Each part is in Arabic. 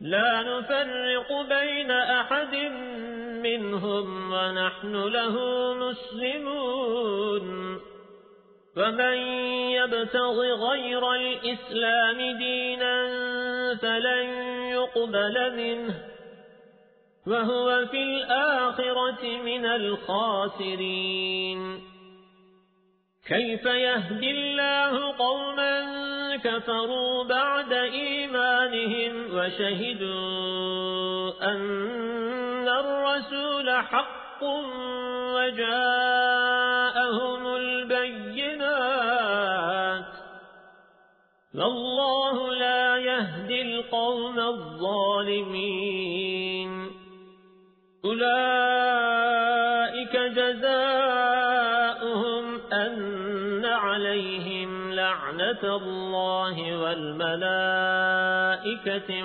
لا نفرق بين أحد منهم ونحن له مسلمون. فمن يبتغ غير الإسلام دينا فلن يقبل منه. وهو في الآخرة من الخاسرين. كيف يهدي الله قوما كفروا بعد إيمانهم وشهدوا أن الرسول حق وجاءهم البينات والله لا يهدي القوم الظالمين أولئك جزاؤهم أن عليهم لعنة الله والملائكة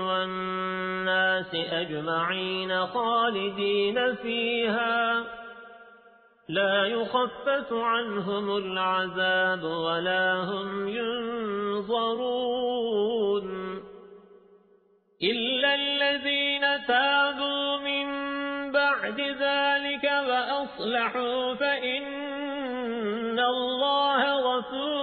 والناس أجمعين خالدين فيها. لا يخفف عنهم العذاب ولا هم ينظرون. إلا الذين تابوا من بعد ذلك وأصلحوا فإن الله غفور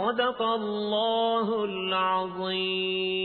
صدق الله العظيم.